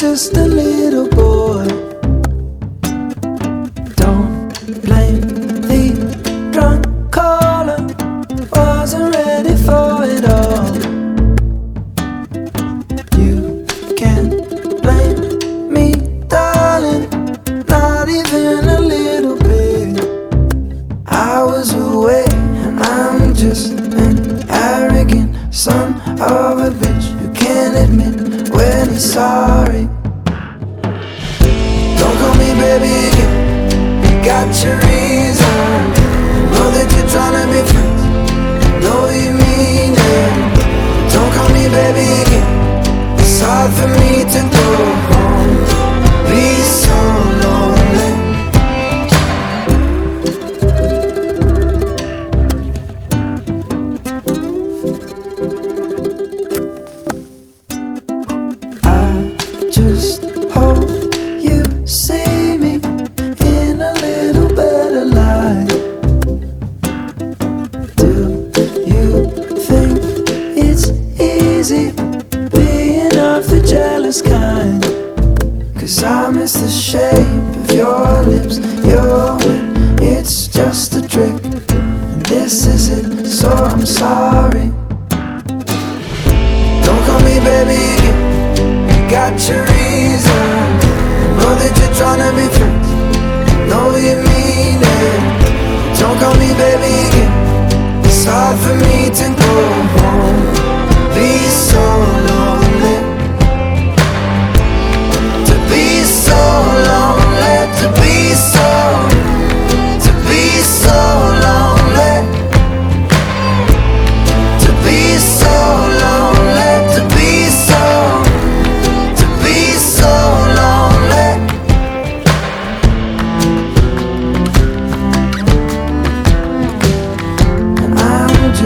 just a little boy. Don't blame the drunk caller, wasn't ready for it all. You can't blame me, darling, not even a little bit. I was away, and I'm just an arrogant son of a bitch who can't admit when he's sorry. Cause I miss the shape of your lips, your wit, it's just a trick. And this is it, so I'm sorry. Don't call me baby. You got your reason. Know that you're trying to be friends. Know you mean it. Don't call me baby. It's hard